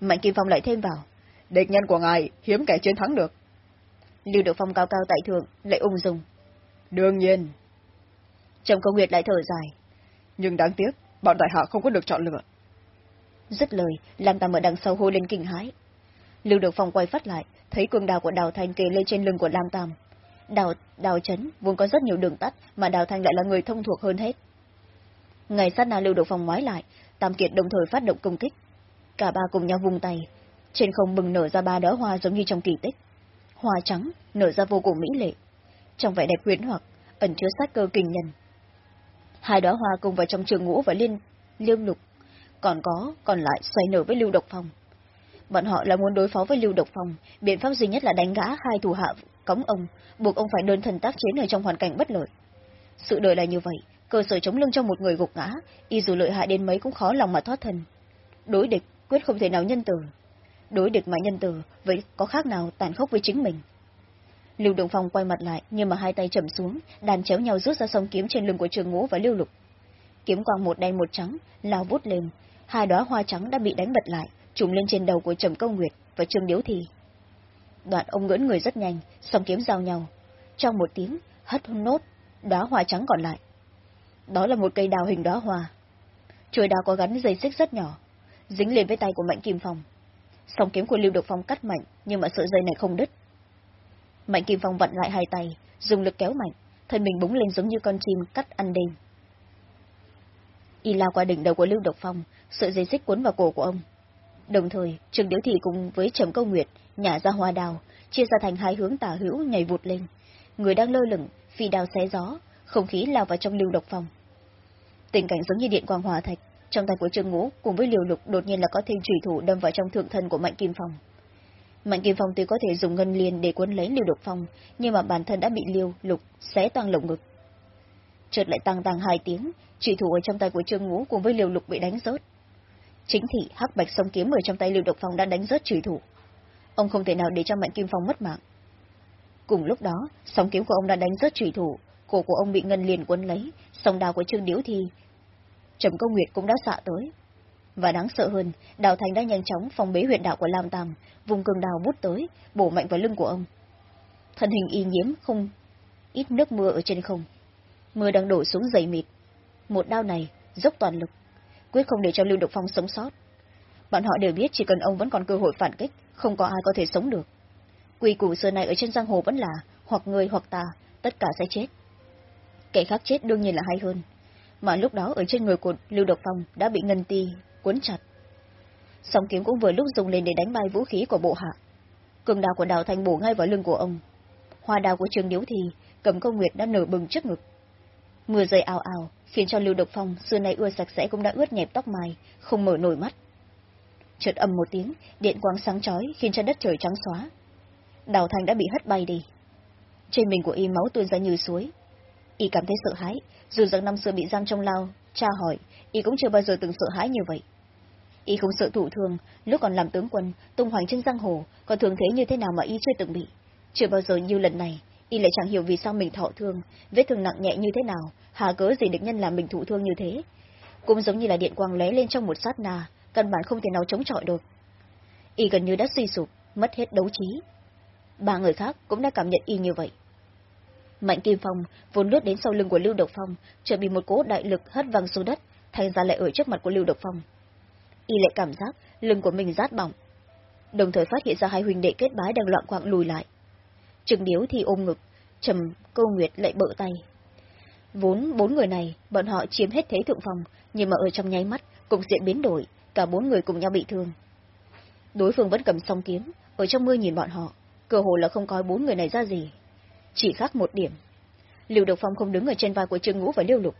Mạnh Kim Phong lại thêm vào. Địch nhân của ngài hiếm kẻ chiến thắng được. Lưu Độc Phong cao cao tại thượng, lại ung dung. Đương nhiên. Trầm Công Nguyệt lại thở dài. Nhưng đáng tiếc, bọn đại hạ không có được chọn lựa. Dứt lời, Lam Tam ở đằng sau hô lên kinh hãi. Lưu Được Phong quay phát lại, thấy cường đào của Đào Thanh kề lên trên lưng của Lam Tam. Đào, đào chấn vốn có rất nhiều đường tắt, mà Đào Thanh lại là người thông thuộc hơn hết. Ngày sát na Lưu Được Phong ngoái lại, Tam Kiệt đồng thời phát động công kích. Cả ba cùng nhau vung tay, trên không bừng nở ra ba đóa hoa giống như trong kỳ tích. Hoa trắng, nở ra vô cùng mỹ lệ. Trong vẻ đẹp quyến hoặc, ẩn chứa sát cơ kinh nhân. Hai đóa hoa cùng vào trong trường ngũ và liên, liêu lục, còn có, còn lại xoay nở với Lưu Độc Phong. Bọn họ là muốn đối phó với Lưu Độc Phong, biện pháp duy nhất là đánh gã hai thủ hạ cống ông, buộc ông phải đơn thần tác chiến ở trong hoàn cảnh bất lợi. Sự đời là như vậy, cơ sở chống lưng cho một người gục ngã, y dù lợi hại đến mấy cũng khó lòng mà thoát thân. Đối địch, quyết không thể nào nhân từ. Đối địch mà nhân từ, vậy có khác nào tàn khốc với chính mình. Lưu Động Phong quay mặt lại, nhưng mà hai tay chầm xuống, đàn chéo nhau rút ra song kiếm trên lưng của Trường Ngũ và Lưu Lục. Kiếm quang một đen một trắng, lao vút lên, hai đóa hoa trắng đã bị đánh bật lại, trùm lên trên đầu của Trầm Công Nguyệt và Trương Điếu Thì. Đoạn ông ngưỡng người rất nhanh, song kiếm giao nhau. Trong một tiếng, hất hôn nốt, đóa hoa trắng còn lại. Đó là một cây đào hình đóa hoa. Chuôi đào có gắn dây xích rất nhỏ, dính lên với tay của Mạnh Kim Phong. Song kiếm của Lưu Độc Phong cắt mạnh, nhưng mà sợi dây này không đứt. Mạnh Kim Phong vặn lại hai tay, dùng lực kéo mạnh, thân mình búng lên giống như con chim cắt ăn đêm. Y lao qua đỉnh đầu của Lưu Độc Phong, sợi dây xích cuốn vào cổ của ông. Đồng thời, Trường Điếu Thị cùng với Trầm Câu Nguyệt nhả ra hoa đào, chia ra thành hai hướng tả hữu nhảy vụt lên. Người đang lơ lửng, phi đào xé gió, không khí lao vào trong Lưu Độc phòng. Tình cảnh giống như điện quang hòa thạch, trong tay của Trương Ngũ cùng với Liều Lục đột nhiên là có thêm chủy thủ đâm vào trong thượng thân của Mạnh Kim Phong. Mạnh Kim Phong tuy có thể dùng ngân liền để cuốn lấy liều Độc Phong, nhưng mà bản thân đã bị liều Lục xé toang lồng ngực. Chợt lại tăng tăng hai tiếng, chủy thủ ở trong tay của Trương Ngũ cùng với liều Lục bị đánh rớt. Chính thị hắc bạch sông kiếm ở trong tay lưu Độc Phong đã đánh rớt chủy thủ. Ông không thể nào để cho Mạnh Kim Phong mất mạng. Cùng lúc đó, sóng kiếm của ông đã đánh rớt chủy thủ, cổ của ông bị ngân liền quấn lấy, sông đào của Trương Điếu thì Trầm Công Nguyệt cũng đã xạ tới. Và đáng sợ hơn, Đào Thành đã nhanh chóng phòng bế huyện đạo của Lam Tam, vùng cường đào bút tới, bổ mạnh vào lưng của ông. Thân hình y nhiễm không ít nước mưa ở trên không. Mưa đang đổ xuống dày mịt. Một đao này, dốc toàn lực, quyết không để cho Lưu Độc Phong sống sót. Bọn họ đều biết chỉ cần ông vẫn còn cơ hội phản kích, không có ai có thể sống được. Quy củ xưa này ở trên giang hồ vẫn là hoặc người hoặc ta, tất cả sẽ chết. Kẻ khác chết đương nhiên là hay hơn. Mà lúc đó ở trên người của Lưu Độc Phong đã bị ngân ti cuốn chặt. sóng kiếm cũng vừa lúc dùng lên để đánh bay vũ khí của bộ hạ. Cường đào của đào thanh bổ ngay vào lưng của ông. Hoa đào của trường điếu thì, cầm công nguyệt đã nở bừng trước ngực. Mưa rơi ào ào, khiến cho Lưu Độc Phong xưa nay ưa sạch sẽ cũng đã ướt nhẹp tóc mài, không mở nổi mắt. Chợt ầm một tiếng, điện quang sáng chói khiến cho đất trời trắng xóa. Đào thành đã bị hất bay đi. Trên mình của y máu tuôn ra như suối. Y cảm thấy sợ hãi, dù rằng năm xưa bị giam trong lao, cha hỏi, y cũng chưa bao giờ từng sợ hãi như vậy. Y không sợ thủ thương, lúc còn làm tướng quân, tung hoành trên giang hồ, còn thường thế như thế nào mà y chưa từng bị. Chưa bao giờ như lần này, y lại chẳng hiểu vì sao mình thọ thương, vết thương nặng nhẹ như thế nào, hà cớ gì địch nhân làm mình thụ thương như thế. Cũng giống như là điện quang lóe lên trong một sát nà, căn bản không thể nào chống chọi được. Y gần như đã suy sụp, mất hết đấu trí. Ba người khác cũng đã cảm nhận y như vậy. Mạnh Kim Phong vốn lướt đến sau lưng của Lưu Độc Phong, chợt bị một cỗ đại lực hất văng xuống đất, thành ra lại ở trước mặt của Lưu Độc Phong. Y lại cảm giác lưng của mình rát bỏng, đồng thời phát hiện ra hai huynh đệ kết bái đang loạn quạng lùi lại. Trừng Điếu thì ôm ngực, trầm câu nguyệt lại bợ tay. Vốn bốn người này, bọn họ chiếm hết thế thượng phòng, nhưng mà ở trong nháy mắt, cục diện biến đổi, cả bốn người cùng nhau bị thương. Đối phương vẫn cầm song kiếm, ở trong mưa nhìn bọn họ, cơ hồ là không coi bốn người này ra gì. Chỉ khác một điểm. liều Độc Phong không đứng ở trên vai của Trương Ngũ và Liêu Lục.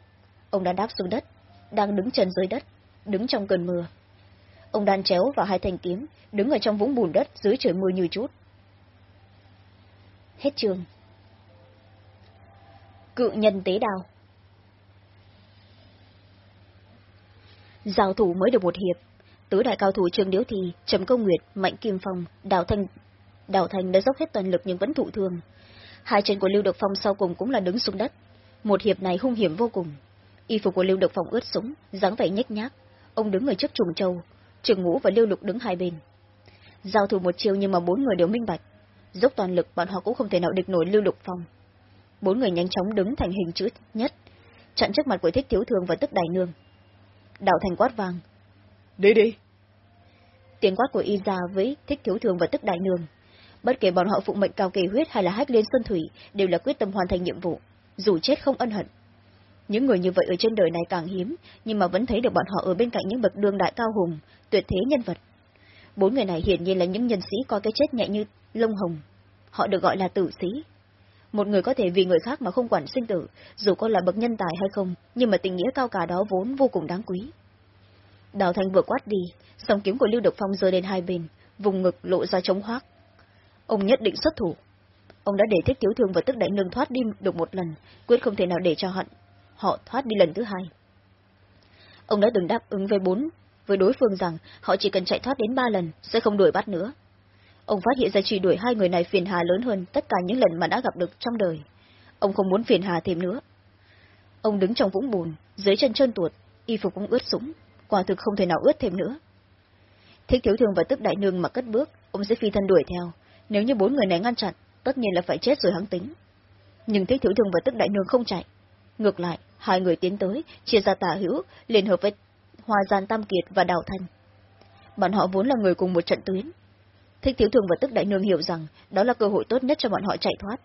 Ông đã đáp xuống đất, đang đứng chân dưới đất, đứng trong cơn mưa. Ông đan chéo vào hai thanh kiếm, đứng ở trong vũng bùn đất dưới trời mưa như chút. Hết trường cự nhân tế đào. Giao thủ mới được một hiệp, tứ đại cao thủ Trương Điếu Thì, Trầm Công Nguyệt, Mạnh Kim Phong, Đào Thanh, Đào Thanh đã dốc hết toàn lực nhưng vẫn thụ thương. Hai chân của Lưu Độc Phong sau cùng cũng là đứng xuống đất. Một hiệp này hung hiểm vô cùng. Y phục của Lưu Độc Phong ướt sũng, dáng vẻ nhếch nhác. Ông đứng ở trước trùng châu, Trường Ngũ và Lưu Lục đứng hai bên. Giao thủ một chiều nhưng mà bốn người đều minh bạch. Dốc toàn lực bọn họ cũng không thể nào địch nổi Lưu Lục Phong. Bốn người nhanh chóng đứng thành hình chữ nhất, chặn trước mặt của Thích Thiếu Thường và Tức Đại Nương. Đạo thành quát vang. Đi đi! Tiếng quát của Y Gia với Thích Thiếu Thường và Tức Đại Nương. Bất kể bọn họ phụng mệnh cao kỳ huyết hay là hách liên xuân thủy đều là quyết tâm hoàn thành nhiệm vụ, dù chết không ân hận. Những người như vậy ở trên đời này càng hiếm, nhưng mà vẫn thấy được bọn họ ở bên cạnh những bậc đương đại cao hùng, tuyệt thế nhân vật. Bốn người này hiển nhiên là những nhân sĩ coi cái chết nhẹ như lông hồng. Họ được gọi là tử sĩ. Một người có thể vì người khác mà không quản sinh tử, dù có là bậc nhân tài hay không, nhưng mà tình nghĩa cao cả đó vốn vô cùng đáng quý. Đào Thanh vừa quát đi, song kiếm của Lưu Độc Phong rơi lên hai bên, vùng ngực lộ ra trống hoác. Ông nhất định xuất thủ. Ông đã để thích thiếu thương và tức đại nương thoát đi được một lần, quyết không thể nào để cho hận. Họ thoát đi lần thứ hai. Ông đã từng đáp ứng với bốn với đối phương rằng họ chỉ cần chạy thoát đến ba lần, sẽ không đuổi bắt nữa. Ông phát hiện ra truy đuổi hai người này phiền hà lớn hơn tất cả những lần mà đã gặp được trong đời. Ông không muốn phiền hà thêm nữa. Ông đứng trong vũng bùn, dưới chân trơn tuột, y phục cũng ướt sũng, quả thực không thể nào ướt thêm nữa. Thích thiếu thường và tức đại nương mà cất bước, ông sẽ phi thân đuổi theo. Nếu như bốn người này ngăn chặn, tất nhiên là phải chết rồi hắn tính. Nhưng thích thiếu thường và tức đại nương không chạy. Ngược lại, hai người tiến tới, chia ra tà hữu, liên hợp với Hoa Gian Tam Kiệt và Đào Thanh. Bọn họ vốn là người cùng một trận tuyến. Thích Thiếu Thường và Tức Đại Nương hiểu rằng đó là cơ hội tốt nhất cho bọn họ chạy thoát.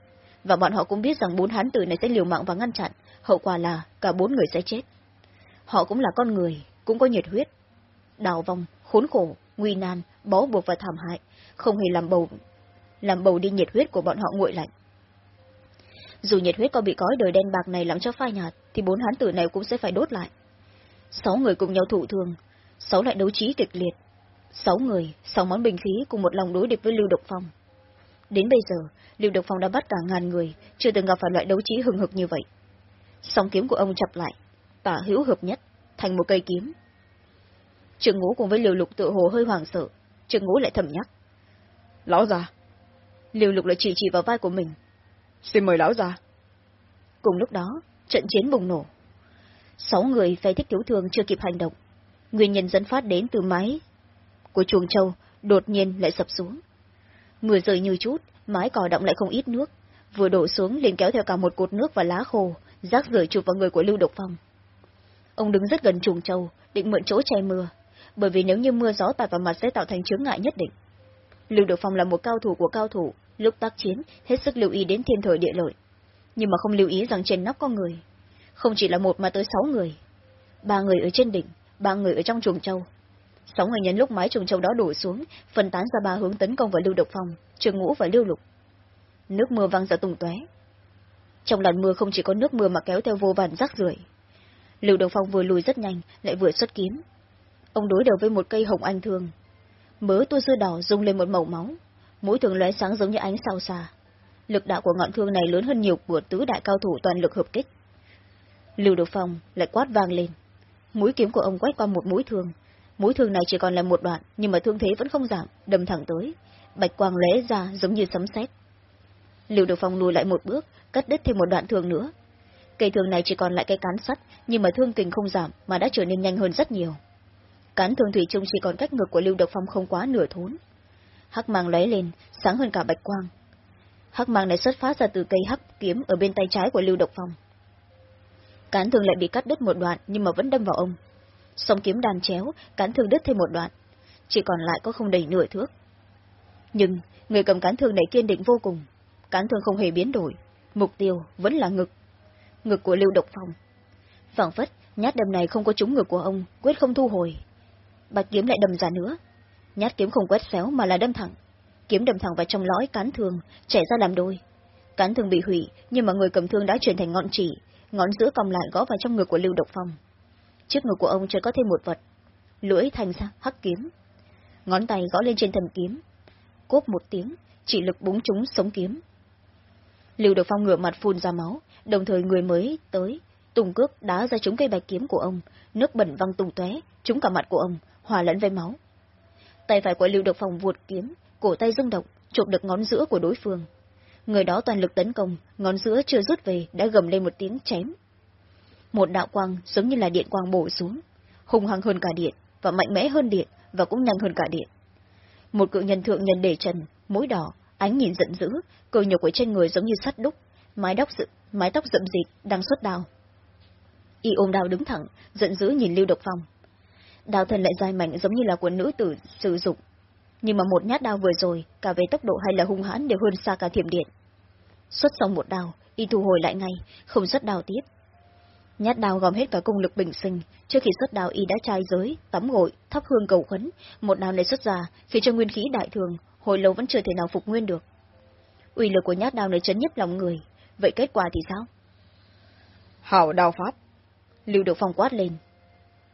Và bọn họ cũng biết rằng bốn hán tử này sẽ liều mạng và ngăn chặn, hậu quả là cả bốn người sẽ chết. Họ cũng là con người, cũng có nhiệt huyết. Đào vong, khốn khổ, nguy nan, bó buộc và thảm hại, không hề làm bầu làm bầu đi nhiệt huyết của bọn họ nguội lạnh. Dù nhiệt huyết có bị cói đời đen bạc này làm cho phai nhạt, thì bốn hán tử này cũng sẽ phải đốt lại. Sáu người cùng nhau thụ thương, sáu lại đấu trí kịch liệt. Sáu người, sáu món bình khí cùng một lòng đối địch với Lưu Độc Phong. Đến bây giờ, Lưu Độc Phong đã bắt cả ngàn người, chưa từng gặp phải loại đấu trí hừng hực như vậy. Song kiếm của ông chập lại, tả hữu hợp nhất, thành một cây kiếm. Trường ngũ cùng với Liều Lục tự hồ hơi hoảng sợ, Trường ngũ lại thầm nhắc. Lão già. Liều Lục lại chỉ chỉ vào vai của mình. Xin mời lão già. Cùng lúc đó, trận chiến bùng nổ. Sáu người phe thích thiếu thường chưa kịp hành động. Nguyên nhân dẫn phát đến từ mái của chuồng trâu đột nhiên lại sập xuống. Mưa rơi như chút, mái cỏ động lại không ít nước. Vừa đổ xuống liền kéo theo cả một cột nước và lá khô, rác rưởi chụp vào người của Lưu Độc Phong. Ông đứng rất gần chuồng trâu định mượn chỗ che mưa, bởi vì nếu như mưa gió tạt vào mặt sẽ tạo thành chướng ngại nhất định. Lưu Độc Phong là một cao thủ của cao thủ, lúc tác chiến, hết sức lưu ý đến thiên thời địa lợi. Nhưng mà không lưu ý rằng trên nóc có người, không chỉ là một mà tới sáu người. Ba người ở trên đỉnh, ba người ở trong chuồng trâu Sáu người nhân lúc mái trùng châu đó đổ xuống, phân tán ra ba hướng tấn công vào Lưu Độc Phong, Trường Ngũ và Lưu Lục. Nước mưa văng ra tung tóe. Trong làn mưa không chỉ có nước mưa mà kéo theo vô vàn rác rưởi. Lưu Độc Phong vừa lùi rất nhanh, lại vừa xuất kiếm. Ông đối đầu với một cây hồng anh thương. Mớ tua dưa đỏ rung lên một màu máu, mũi thường lóe sáng giống như ánh sao xa. Lực đạo của ngọn thương này lớn hơn nhiều của tứ đại cao thủ toàn lực hợp kích. Lưu Độc Phong lại quát vang lên. Mũi kiếm của ông quét qua một mũi thương. Mũi thương này chỉ còn là một đoạn, nhưng mà thương thế vẫn không giảm, đâm thẳng tới. Bạch quang lóe ra giống như sấm sét. Lưu Độc Phong lùi lại một bước, cắt đứt thêm một đoạn thương nữa. Cây thương này chỉ còn lại cây cán sắt, nhưng mà thương kình không giảm mà đã trở nên nhanh hơn rất nhiều. Cán thương thủy chung chỉ còn cách ngực của Lưu Độc Phong không quá nửa thốn. Hắc mang lóe lên, sáng hơn cả bạch quang. Hắc mang này xuất phát ra từ cây hắc kiếm ở bên tay trái của Lưu Độc Phong. Cán thương lại bị cắt đứt một đoạn nhưng mà vẫn đâm vào ông. Song kiếm đan chéo, cán thương đứt thêm một đoạn. Chỉ còn lại có không đầy nửa thước. Nhưng, người cầm cán thương này kiên định vô cùng. Cán thương không hề biến đổi. Mục tiêu vẫn là ngực. Ngực của Lưu Độc Phong. phảng phất, nhát đâm này không có trúng ngực của ông, quyết không thu hồi. Bạch kiếm lại đâm ra nữa. Nhát kiếm không quét xéo mà là đâm thẳng. Kiếm đâm thẳng vào trong lõi cán thương, chảy ra làm đôi. Cán thương bị hủy, nhưng mà người cầm thương đã chuyển thành ngọn chỉ, ngón giữa còng lại gõ vào trong ngực của Lưu Độc Phong. Trước ngực của ông chợt có thêm một vật, lưỡi thành ra hắc kiếm. Ngón tay gõ lên trên thần kiếm. Cốp một tiếng, chỉ lực búng trúng sống kiếm. Lưu Được Phong ngửa mặt phun ra máu, đồng thời người mới tới, tung cước đá ra trúng cây bạch kiếm của ông, nước bẩn văng tung tóe, trúng cả mặt của ông, hòa lẫn với máu. Tay phải của Lưu Được Phong vuột kiếm, cổ tay rung động, chụp được ngón giữa của đối phương. Người đó toàn lực tấn công, ngón giữa chưa rút về, đã gầm lên một tiếng chém. Một đạo quang giống như là điện quang bổ xuống, hung hăng hơn cả điện, và mạnh mẽ hơn điện, và cũng nhanh hơn cả điện. Một cự nhân thượng nhân để trần, mũi đỏ, ánh nhìn giận dữ, cơ nhục ở trên người giống như sắt đúc, mái tóc dự, mái tóc rậm rịt, đang xuất đào. Y ôm đào đứng thẳng, giận dữ nhìn Lưu Độc Phong. Đào thần lại dài mạnh giống như là của nữ tử sử dụng. Nhưng mà một nhát đao vừa rồi, cả về tốc độ hay là hung hãn đều hơn xa cả thiểm điện. Xuất xong một đào, y thu hồi lại ngay, không xuất đào tiếp. Nhát đào gom hết cả công lực bình sinh, trước khi xuất đào y đã trai giới, tắm gội, thắp hương cầu khấn, một đào này xuất ra, khiến cho nguyên khí đại thường, hồi lâu vẫn chưa thể nào phục nguyên được. uy lực của nhát đào này chấn nhấp lòng người, vậy kết quả thì sao? Hảo đào pháp. Lưu Được Phong quát lên.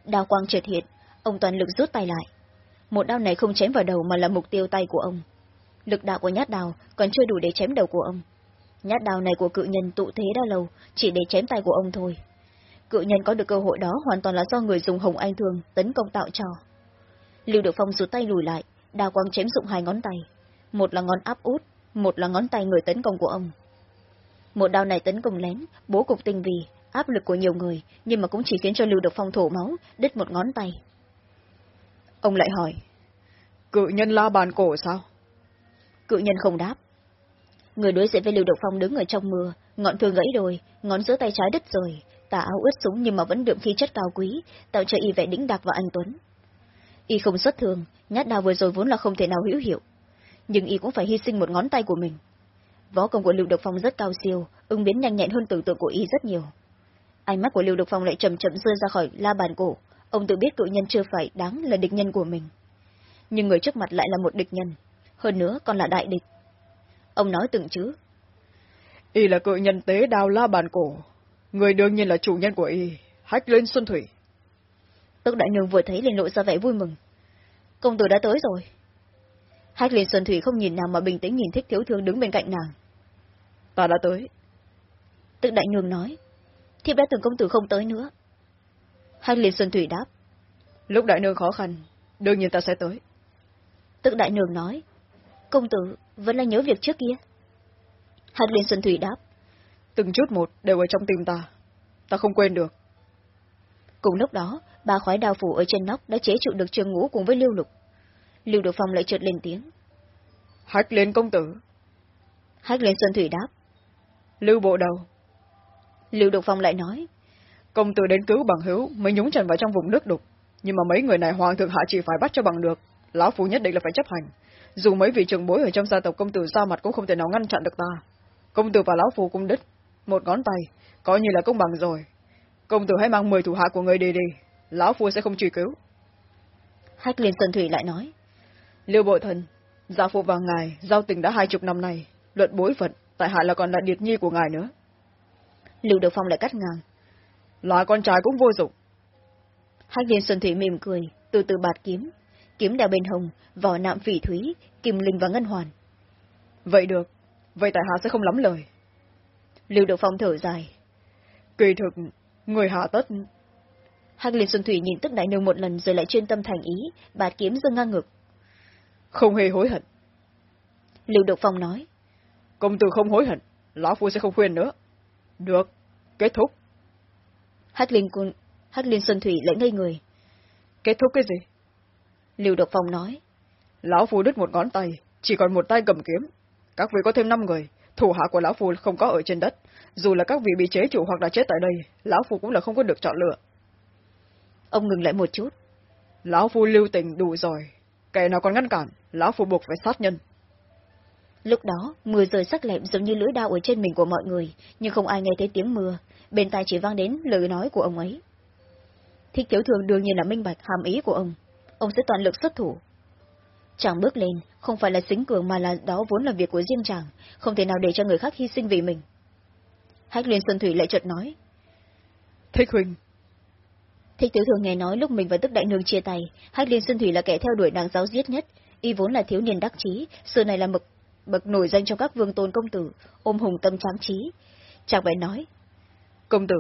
Đào quang trượt hiện, ông toàn lực rút tay lại. Một đao này không chém vào đầu mà là mục tiêu tay của ông. Lực đạo của nhát đào còn chưa đủ để chém đầu của ông. Nhát đào này của cự nhân tụ thế đã lâu, chỉ để chém tay của ông thôi. Cự nhân có được cơ hội đó hoàn toàn là do người dùng hồng anh thường tấn công tạo cho. Lưu Được Phong rút tay lùi lại, đào quang chém dụng hai ngón tay. Một là ngón áp út, một là ngón tay người tấn công của ông. Một đao này tấn công lén, bố cục tinh vi, áp lực của nhiều người, nhưng mà cũng chỉ khiến cho Lưu Được Phong thổ máu, đứt một ngón tay. Ông lại hỏi, cự nhân la bàn cổ sao? Cự nhân không đáp. Người đối diện với Lưu Độc Phong đứng ở trong mưa, ngọn thương gãy đồi, ngón giữa tay trái đứt rồi, tà áo ướt súng nhưng mà vẫn đượm khí chất cao quý, tạo cho y vẻ đĩnh đặc và anh Tuấn. Y không xuất thường, nhát đao vừa rồi vốn là không thể nào hữu hiệu. Nhưng y cũng phải hy sinh một ngón tay của mình. Võ công của Lưu Độc Phong rất cao siêu, ứng biến nhanh nhẹn hơn tưởng tượng của y rất nhiều. Ánh mắt của Lưu Độc Phong lại chậm chậm rơi ra khỏi la bàn cổ, ông tự biết cự nhân chưa phải đáng là địch nhân của mình. Nhưng người trước mặt lại là một địch nhân, hơn nữa còn là đại địch. Ông nói từng chữ. Y là cự nhân tế đào la bàn cổ, người đương nhiên là chủ nhân của Y, hách lên xuân thủy. Tức đại nương vừa thấy liền lộ ra vẻ vui mừng. Công tử đã tới rồi. Hách liên xuân thủy không nhìn nào mà bình tĩnh nhìn thích thiếu thương đứng bên cạnh nàng. Ta đã tới. Tức đại nương nói. Thiếp đã từng công tử không tới nữa. Hách liên xuân thủy đáp. Lúc đại nương khó khăn, đương nhiên ta sẽ tới. Tức đại nương nói. Công tử vẫn là nhớ việc trước kia. Hách liên xuân thủy đáp. Từng chút một đều ở trong tim ta. Ta không quên được. Cùng lúc đó, ba khói đao phủ ở trên nóc đã chế trụ được trường ngũ cùng với lưu lục. Lưu Được Phong lại trượt lên tiếng. Hách lên công tử. Hách lên Xuân Thủy đáp. Lưu bộ đầu. Lưu Được Phong lại nói. Công tử đến cứu bằng hữu mới nhúng chân vào trong vùng nước đục. Nhưng mà mấy người này hoàng thượng hạ chỉ phải bắt cho bằng được. Lão Phu nhất định là phải chấp hành. Dù mấy vị trường bối ở trong gia tộc công tử ra mặt cũng không thể nào ngăn chặn được ta. Công tử và Lão Phu cũng đứt. Một ngón tay, coi như là công bằng rồi. Công tử hãy mang mười thủ hạ của người đi đi. Lão Phu sẽ không truy cứu. Hách liên Xuân Thủy lại nói. Liêu bộ thần, gia phụ và ngài, giao tình đã hai chục năm nay, luận bối phận, tại hạ là còn là điệt nhi của ngài nữa. Lưu Được Phong lại cắt ngang. Là con trai cũng vô dụng. Hách liên Xuân Thủy mỉm cười, từ từ bạt kiếm, kiếm đeo bên hồng, vỏ nạm phỉ thúy, kim linh và ngân hoàn. Vậy được, vậy tại hạ sẽ không lắm lời. Lưu Được Phong thở dài. Kỳ thực, người hạ tất. Hách liên Xuân Thủy nhìn tức đại nương một lần rồi lại chuyên tâm thành ý, bạt kiếm dâng ngang ngực. Không hề hối hận. Lưu Độc Phong nói. Công tử không hối hận, Lão Phu sẽ không khuyên nữa. Được, kết thúc. Hắc Liên, Hắc Liên Xuân Thủy lại ngây người. Kết thúc cái gì? Lưu Độc Phong nói. Lão Phu đứt một ngón tay, chỉ còn một tay cầm kiếm. Các vị có thêm năm người, thủ hạ của Lão Phu không có ở trên đất. Dù là các vị bị chế chủ hoặc là chết tại đây, Lão Phu cũng là không có được chọn lựa. Ông ngừng lại một chút. Lão Phu lưu tình đủ rồi, kẻ nào còn ngăn cản, lão phu buộc phải sát nhân. Lúc đó, mưa rơi sắc lẹm giống như lưỡi đao ở trên mình của mọi người, nhưng không ai nghe thấy tiếng mưa, bên tai chỉ vang đến lời nói của ông ấy. Thích tiểu thường đương nhiên là minh bạch hàm ý của ông, ông sẽ toàn lực xuất thủ. Chàng bước lên, không phải là xính cường mà là đó vốn là việc của riêng chàng, không thể nào để cho người khác hy sinh vì mình. Hách liên Xuân Thủy lại chợt nói. Thích huynh, Thích tiểu thường nghe nói lúc mình và tức đại nương chia tay, Hách Liên Xuân Thủy là kẻ theo đuổi nàng giáo giết nhất, y vốn là thiếu niên đắc chí, sự này là mực bậc nổi danh trong các vương tôn công tử, ôm hùng tâm tráng trí. Chàng bèn nói. Công tử,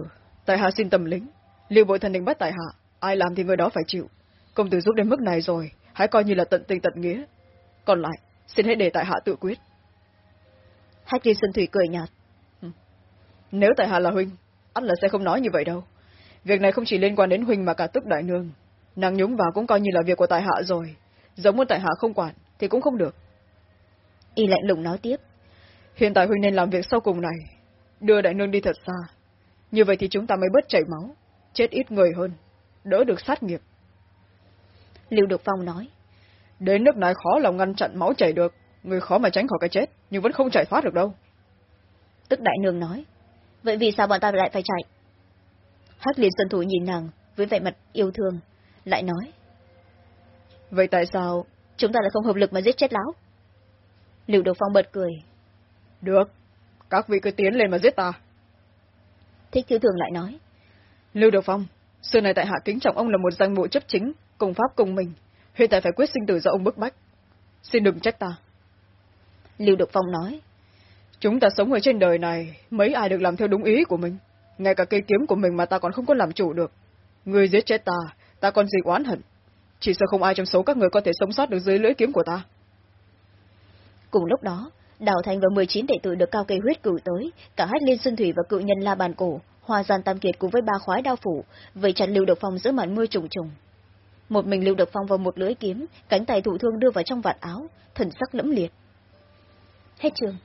tại hạ xin tâm lính. Liệu bội thần định bắt tại hạ, ai làm thì người đó phải chịu. Công tử giúp đến mức này rồi, hãy coi như là tận tình tận nghĩa. Còn lại, xin hãy để tại hạ tự quyết. Hách liên xuân thủy cười nhạt. Nếu tại hạ là huynh, ắt là sẽ không nói như vậy đâu. Việc này không chỉ liên quan đến huynh mà cả tức đại nương. Nàng nhúng vào cũng coi như là việc của tại hạ rồi. Giống muốn tại hạ không quản, thì cũng không được. Y lạnh lùng nói tiếp. Hiện tại huynh nên làm việc sau cùng này. Đưa đại nương đi thật xa. Như vậy thì chúng ta mới bớt chảy máu. Chết ít người hơn. Đỡ được sát nghiệp. Lưu Độc Phong nói. Đến nước này khó lòng ngăn chặn máu chảy được. Người khó mà tránh khỏi cái chết, nhưng vẫn không chạy thoát được đâu. Tức đại nương nói. Vậy vì sao bọn ta lại phải chạy? Hắc liên xuân thủ nhìn nàng với vẻ mặt yêu thương, lại nói. Vậy tại sao chúng ta lại không hợp lực mà giết chết lão? Lưu Độc Phong bật cười. Được, các vị cứ tiến lên mà giết ta. Thích thiếu thường lại nói. Lưu Độc Phong, xưa này tại hạ kính trọng ông là một danh bộ chấp chính, cùng pháp cùng mình. Hiện tại phải quyết sinh tử do ông bức bách. Xin đừng trách ta. Lưu Độc Phong nói. Chúng ta sống ở trên đời này, mấy ai được làm theo đúng ý của mình. Ngay cả cây kiếm của mình mà ta còn không có làm chủ được. Người giết chết ta, ta còn gì oán hận. Chỉ sợ không ai trong số các người có thể sống sót được dưới lưỡi kiếm của ta. Cùng lúc đó, Đào Thành và 19 đệ tử được cao cây huyết cử tới, cả hát liên xuân thủy và cự nhân la bàn cổ, hòa gian tam kiệt cùng với ba khoái đao phủ, vây chặt Lưu Độc Phong giữa màn mưa trùng trùng. Một mình Lưu Độc Phong vào một lưỡi kiếm, cánh tay thủ thương đưa vào trong vạt áo, thần sắc lẫm liệt. Hết trường.